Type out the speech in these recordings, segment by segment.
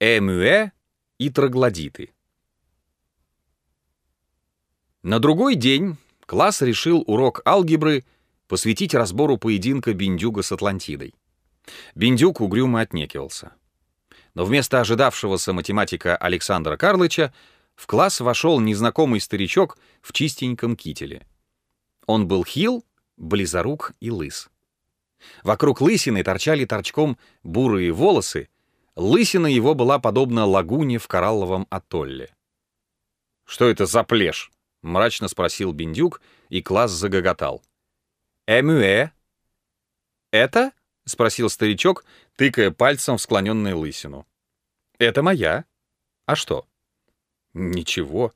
Эмюэ и троглодиты. На другой день класс решил урок алгебры посвятить разбору поединка Биндюга с Атлантидой. Биндюк угрюмо отнекивался. Но вместо ожидавшегося математика Александра Карлыча в класс вошел незнакомый старичок в чистеньком кителе. Он был хил, близорук и лыс. Вокруг лысины торчали торчком бурые волосы, лысина его была подобна лагуне в коралловом атолле. «Что это за плешь?» — мрачно спросил Биндюк, и класс загоготал. «Эмюэ?» «Это?» — спросил старичок, тыкая пальцем в склоненную лысину. «Это моя. А что?» «Ничего.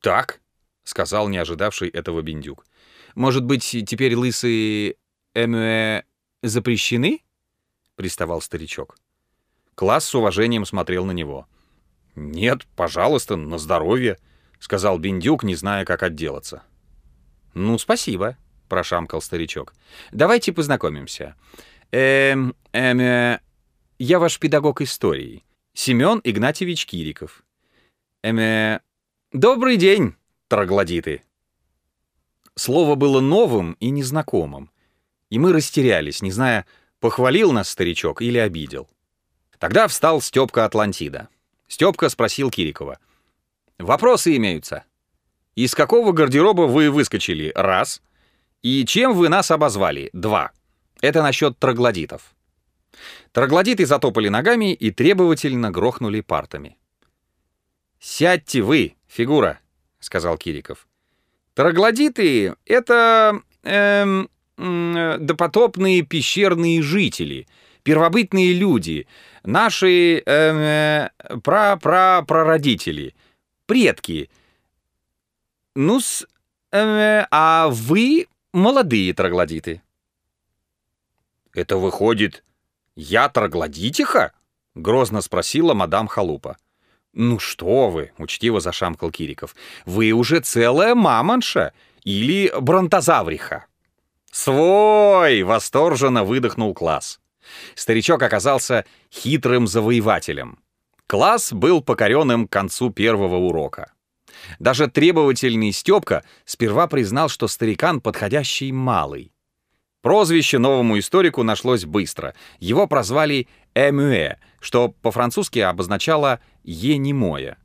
Так?» — сказал не ожидавший этого Биндюк. «Может быть, теперь лысые эмюэ запрещены?» — приставал старичок. Класс с уважением смотрел на него. «Нет, пожалуйста, на здоровье», — сказал Биндюк, не зная, как отделаться. «Ну, спасибо», — прошамкал старичок. «Давайте познакомимся. Эм, эм, э, я ваш педагог истории, Семен Игнатьевич Кириков. Эм, э, добрый день, троглодиты». Слово было новым и незнакомым, и мы растерялись, не зная, похвалил нас старичок или обидел. Тогда встал Степка Атлантида. Степка спросил Кирикова. «Вопросы имеются. Из какого гардероба вы выскочили? Раз. И чем вы нас обозвали? Два. Это насчет троглодитов». Троглодиты затопали ногами и требовательно грохнули партами. «Сядьте вы, фигура», — сказал Кириков. «Троглодиты — это... Эм, допотопные пещерные жители, первобытные люди, наши э, пра-пра-прародители, предки. Ну-с, э, а вы молодые троглодиты. «Это выходит, я троглодитиха?» — грозно спросила мадам Халупа. «Ну что вы!» — учтиво зашамкал Кириков. «Вы уже целая мамонша или бронтозавриха!» «Свой!» — восторженно выдохнул класс. Старичок оказался хитрым завоевателем. Класс был покоренным к концу первого урока. Даже требовательный Степка сперва признал, что старикан подходящий малый. Прозвище новому историку нашлось быстро. Его прозвали «эмюэ», что по-французски обозначало «енемое».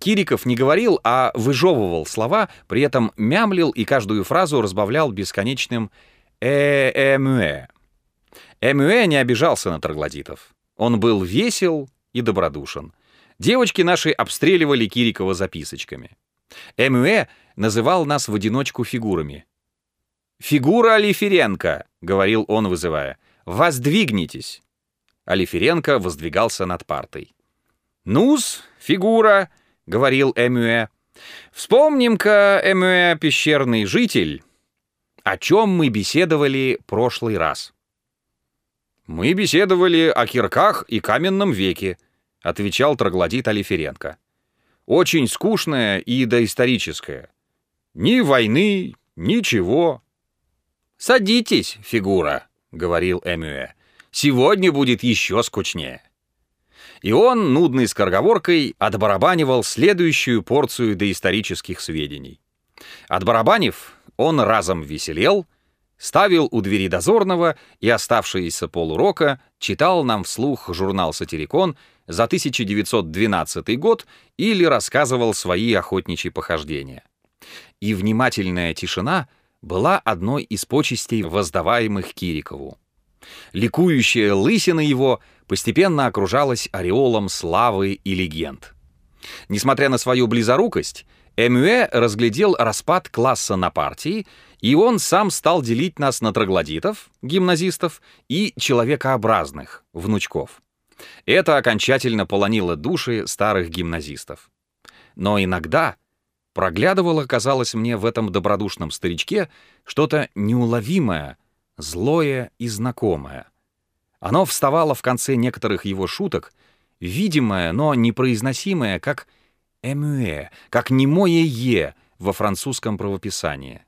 Кириков не говорил, а выжевывал слова, при этом мямлил и каждую фразу разбавлял бесконечным «э-эмюэ». Эмюэ не обижался на троглодитов. Он был весел и добродушен. Девочки наши обстреливали Кирикова записочками. Эмюэ называл нас в одиночку фигурами. «Фигура Алиференко», — говорил он, вызывая, — «воздвигнитесь». Алиференко воздвигался над партой. «Ну-с, фигура», — говорил Эмюэ. «Вспомним-ка, Эмюэ, пещерный житель, о чем мы беседовали прошлый раз». «Мы беседовали о кирках и каменном веке», — отвечал троглодит Алиференко. «Очень скучное и доисторическое. Ни войны, ничего». «Садитесь, фигура», — говорил Эмюэ. «Сегодня будет еще скучнее». И он, нудной скороговоркой, отбарабанивал следующую порцию доисторических сведений. Отбарабанив, он разом веселел — ставил у двери дозорного и оставшиеся полурока читал нам вслух журнал «Сатирикон» за 1912 год или рассказывал свои охотничьи похождения. И внимательная тишина была одной из почестей, воздаваемых Кирикову. Ликующая лысина его постепенно окружалась ореолом славы и легенд. Несмотря на свою близорукость, Эмюэ разглядел распад класса на партии, и он сам стал делить нас на троглодитов, гимназистов, и человекообразных, внучков. Это окончательно полонило души старых гимназистов. Но иногда проглядывало, казалось мне, в этом добродушном старичке что-то неуловимое, злое и знакомое. Оно вставало в конце некоторых его шуток, видимое, но непроизносимое, как «эмюэ», как немое «е» во французском правописании.